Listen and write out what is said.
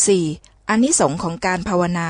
4. อานิสงส์ของการภาวนา